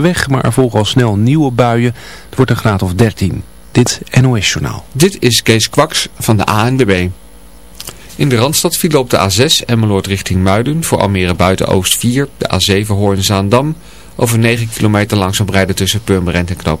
weg, maar er volgen al snel nieuwe buien. Het wordt een graad of 13. Dit NOS Journaal. Dit is Kees Kwaks van de ANWB. In de Randstad viel op de A6 Emmeloord richting Muiden voor Almere buiten Oost 4, de A7 Hoorn-Zaandam. Over 9 kilometer langzaam rijden tussen Purmerend en Knap.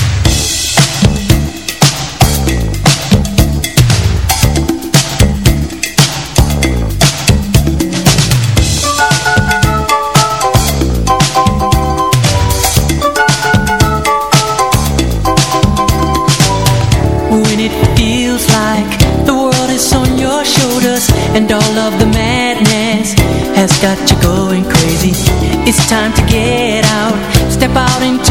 And all of the madness has got you going crazy. It's time to get out, step out into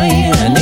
Ik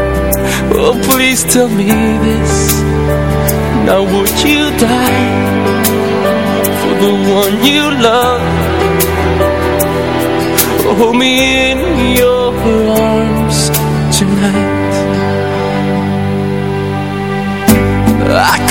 Oh, please tell me this. Now would you die For the one you love? Oh, Hold me in your arms tonight. I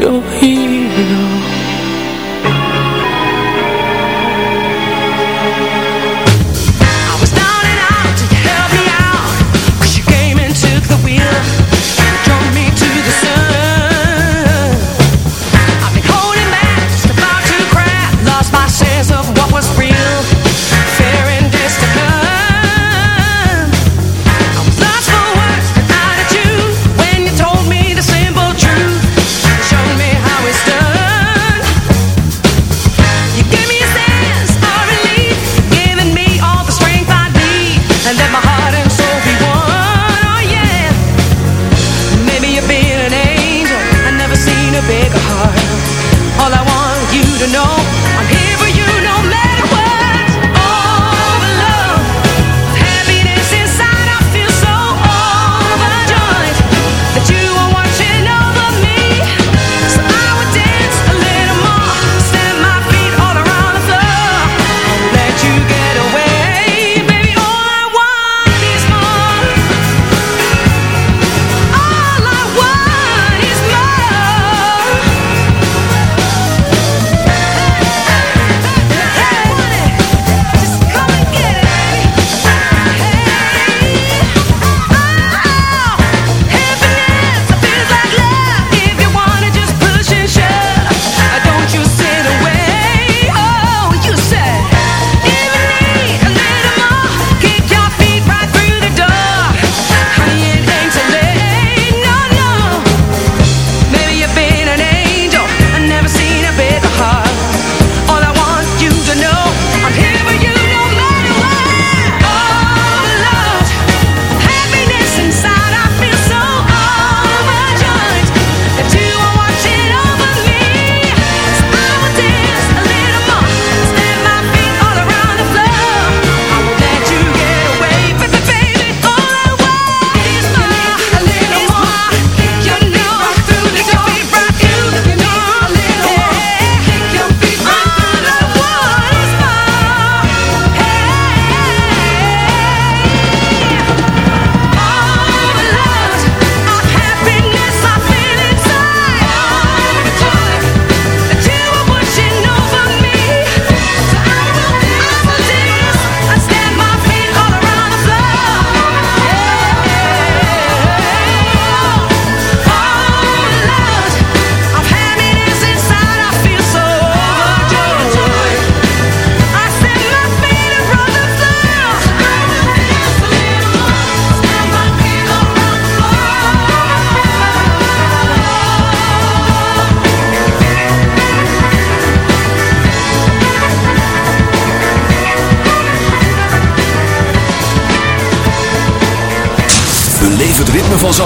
又一秒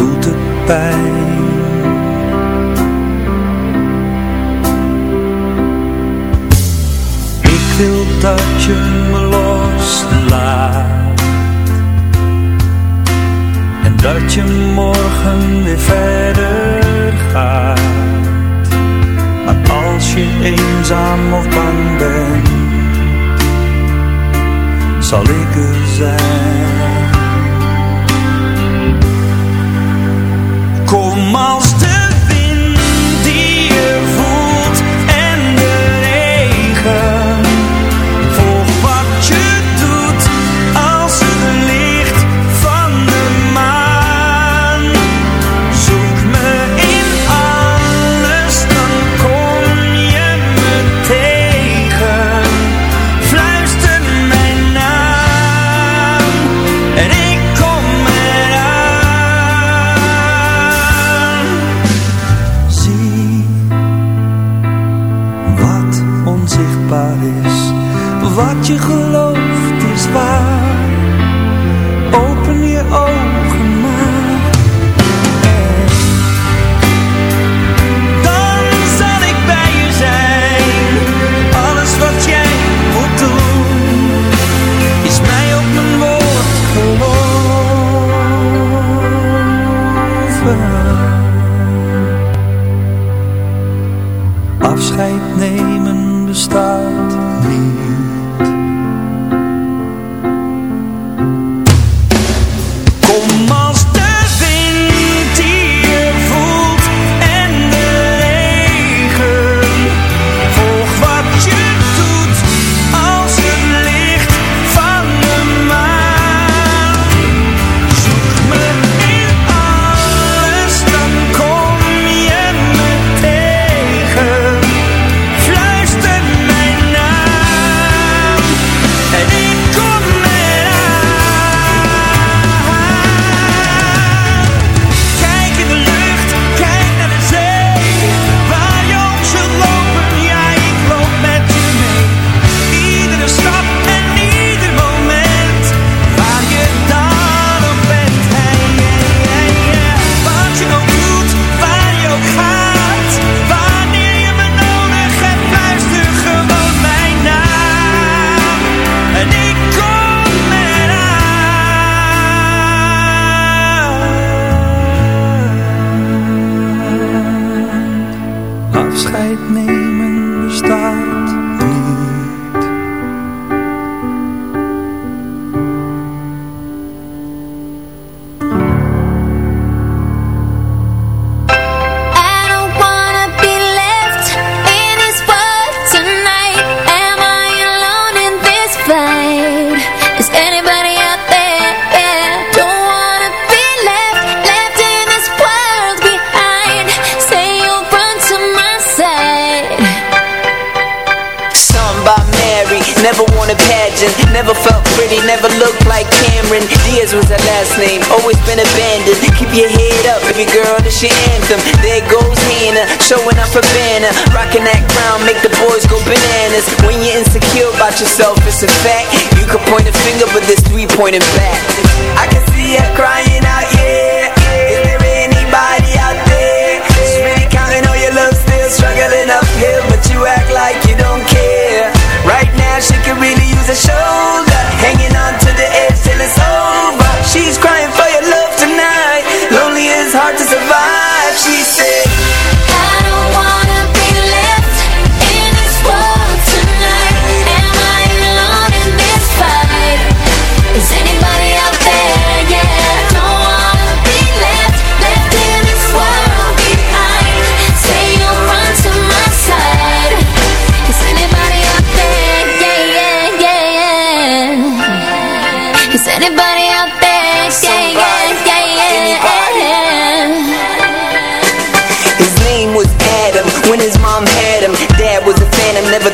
doet het pijn. Ik wil dat je me loslaat. En dat je morgen weer verder gaat. Maar als je eenzaam of bang bent Zal ik er zijn. Kom als de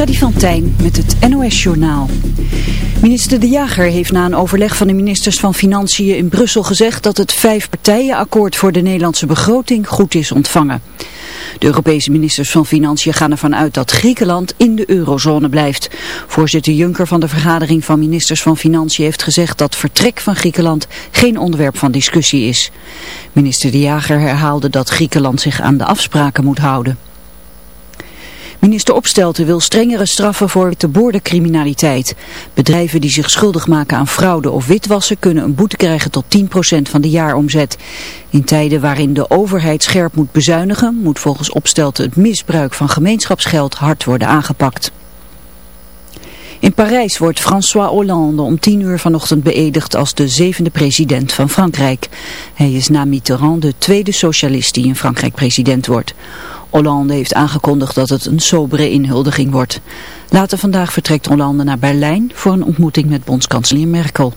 Freddy van Tijn met het NOS-journaal. Minister De Jager heeft na een overleg van de ministers van Financiën in Brussel gezegd dat het vijfpartijenakkoord voor de Nederlandse begroting goed is ontvangen. De Europese ministers van Financiën gaan ervan uit dat Griekenland in de eurozone blijft. Voorzitter Juncker van de vergadering van ministers van Financiën heeft gezegd dat vertrek van Griekenland geen onderwerp van discussie is. Minister De Jager herhaalde dat Griekenland zich aan de afspraken moet houden. Minister Opstelten wil strengere straffen voor te boordencriminaliteit. Bedrijven die zich schuldig maken aan fraude of witwassen kunnen een boete krijgen tot 10% van de jaaromzet. In tijden waarin de overheid scherp moet bezuinigen, moet volgens Opstelten het misbruik van gemeenschapsgeld hard worden aangepakt. In Parijs wordt François Hollande om 10 uur vanochtend beëdigd als de zevende president van Frankrijk. Hij is na Mitterrand de tweede socialist die in Frankrijk president wordt. Hollande heeft aangekondigd dat het een sobere inhuldiging wordt. Later vandaag vertrekt Hollande naar Berlijn voor een ontmoeting met bondskanselier Merkel.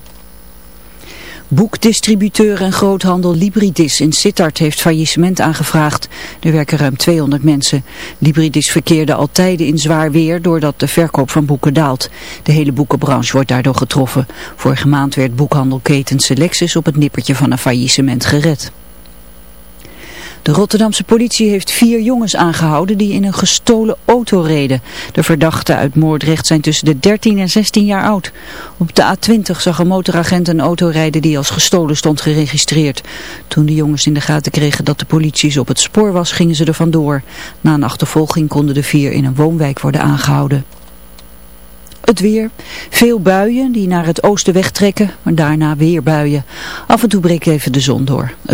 Boekdistributeur en groothandel Libridis in Sittard heeft faillissement aangevraagd. Er werken ruim 200 mensen. Libridis verkeerde al tijden in zwaar weer doordat de verkoop van boeken daalt. De hele boekenbranche wordt daardoor getroffen. Vorige maand werd boekhandelketen Selectus op het nippertje van een faillissement gered. De Rotterdamse politie heeft vier jongens aangehouden die in een gestolen auto reden. De verdachten uit Moordrecht zijn tussen de 13 en 16 jaar oud. Op de A20 zag een motoragent een auto rijden die als gestolen stond geregistreerd. Toen de jongens in de gaten kregen dat de politie op het spoor was, gingen ze er vandoor. Na een achtervolging konden de vier in een woonwijk worden aangehouden. Het weer. Veel buien die naar het oosten wegtrekken, maar daarna weer buien. Af en toe breekt even de zon door. Het